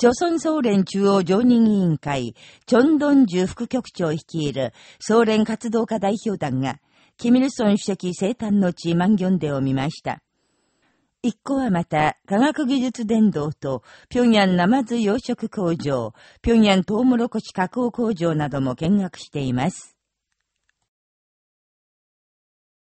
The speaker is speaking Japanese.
朝鮮総連中央常任委員会、チョンドンジュ副局長率いる総連活動家代表団が、キミルソン主席生誕の地マンギョンデを見ました。一行はまた、科学技術伝道と、平壌ナマズ養殖工場、平壌トウモロコシ加工工場なども見学しています。